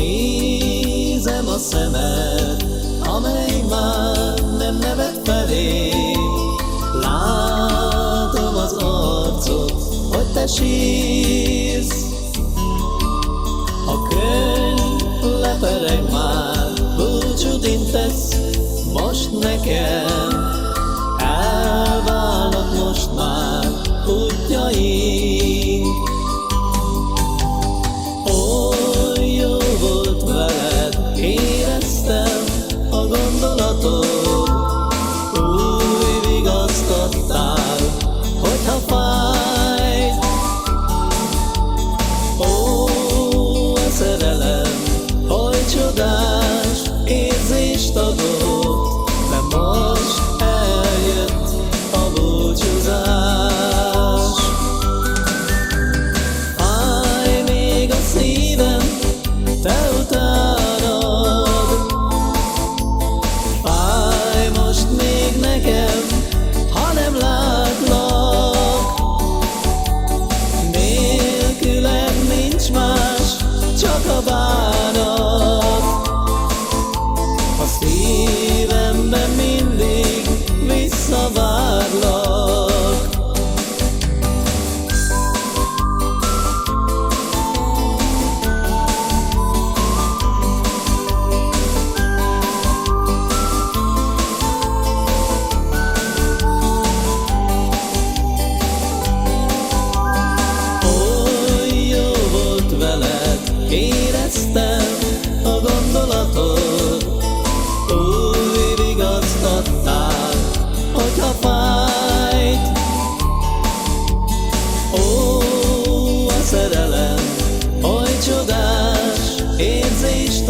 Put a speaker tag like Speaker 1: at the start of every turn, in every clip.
Speaker 1: Nézem a szemed, amely már nem nevet felé. Látom az arcod, hogy te sírsz. A könyv lepereg már, búcsút intesz most nekem. Új vigasztattál, hogyha fáj. Ó, a szerelem, csodás érzést adott,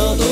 Speaker 1: todo